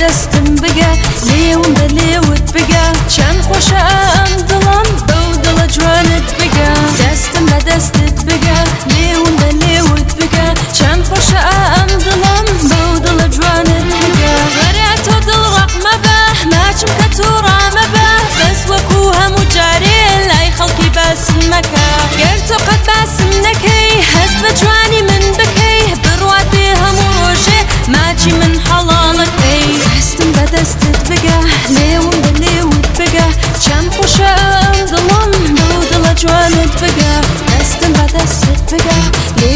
حدستم بگە لێوم بە لێوت بگە چەند خۆشە ئەم دڵم بەو دڵە جوان bigger. bigger. the Yeah.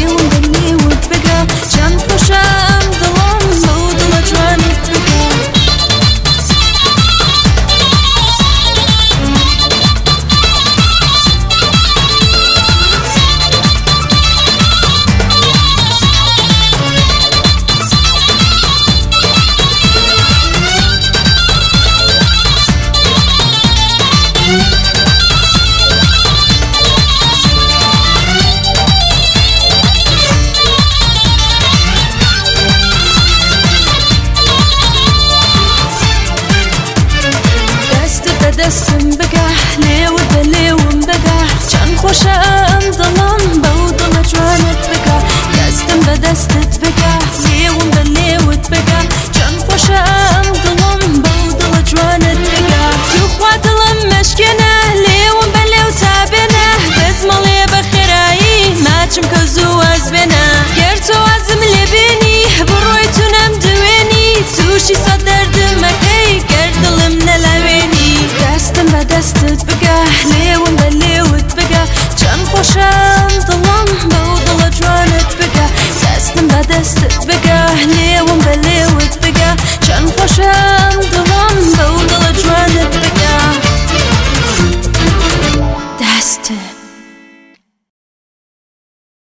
دەستت بگە لێوم بە لێوت بگە چەند خۆشە ئەم دڵم بەو دڵە جوانت بگە توخوا دڵم مەشکێنە لێوم بە لێو تا بێنە دەستمەڵێ بە خێرایی ماچم کە زوو واز بێنە گەر تۆ وازم لێبێنی بڕۆی تونم دوێنی تووشی سەدە